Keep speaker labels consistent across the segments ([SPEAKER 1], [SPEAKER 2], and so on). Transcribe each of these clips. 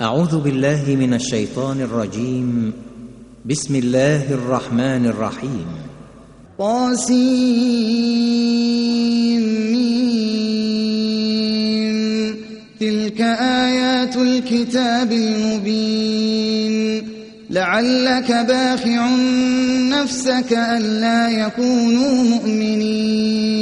[SPEAKER 1] أعوذ بالله من الشيطان الرجيم. بسم الله الرحمن الرحيم.
[SPEAKER 2] طاسيم تلك آيات الكتاب المبين. لعلك باخع نفسك ألا يكونوا مؤمنين.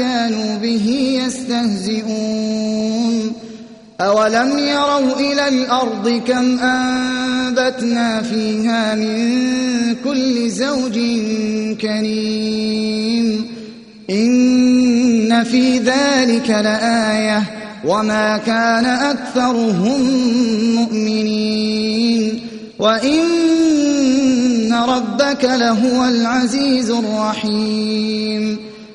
[SPEAKER 2] كانوا به يستهزئون أولم يروا إلى الأرض كم أنبتنا فيها من كل زوج كريم إن في ذلك لآية وما كان أكثرهم مؤمنين وإن ربك لهو العزيز الرحيم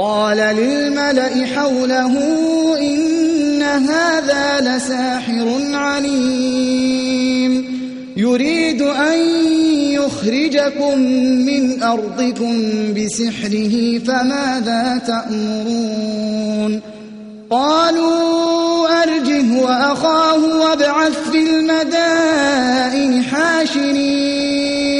[SPEAKER 2] قال للملأ حوله إن هذا لساحر عليم. يريد أن يخرجكم من أرضكم بسحره فماذا تأمرون؟ قالوا أرجه وأخاه وابعث في المدائن حاشرين.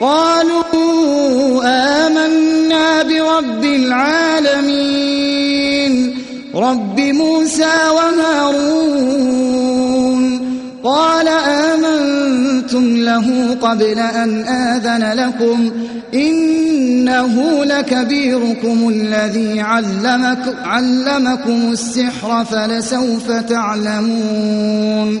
[SPEAKER 2] قالوا آمنا برب العالمين. رب موسى وهارون. قال آمنتم له قبل أن آذن لكم. إنه لكبيركم الذي علمك علمكم السحر فلسوف تعلمون.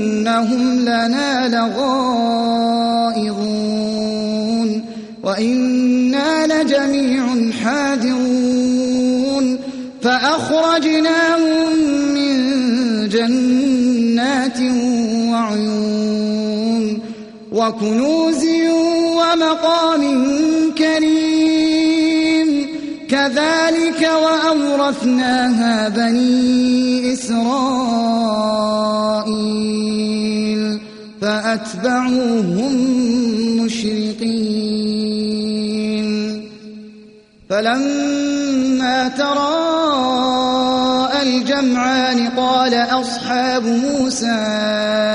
[SPEAKER 2] وإنهم لنا لغائظون وإنا لجميع حاذرون فأخرجناهم من جنات وعيون وكنوز ومقام كريم كذلك وأورثناها بني إسرائيل فأتبعوهم مشرقين. فلما تراءى الجمعان قال أصحاب موسى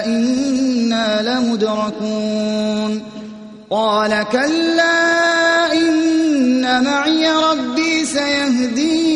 [SPEAKER 2] إنا لمدركون. قال كلا إن معي ربي سيهدين.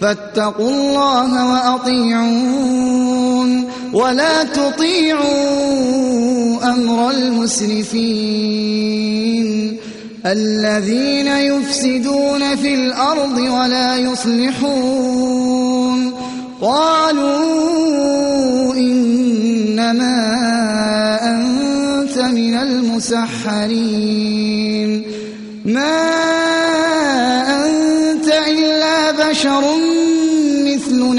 [SPEAKER 2] فاتقوا الله وأطيعون ولا تطيعوا أمر المسرفين الذين يفسدون في الأرض ولا يصلحون قالوا إنما أنت من المسحرين ما أنت إلا بشر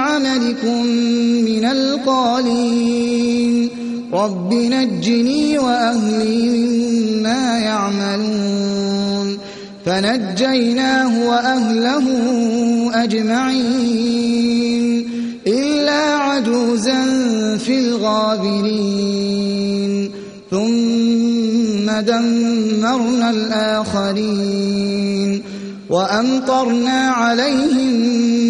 [SPEAKER 2] لعملكم من القالين. رب نجني وأهلي مما يعملون. فنجيناه وأهله أجمعين. إلا عجوزا في الغابرين. ثم دمرنا الآخرين. وأمطرنا عليهم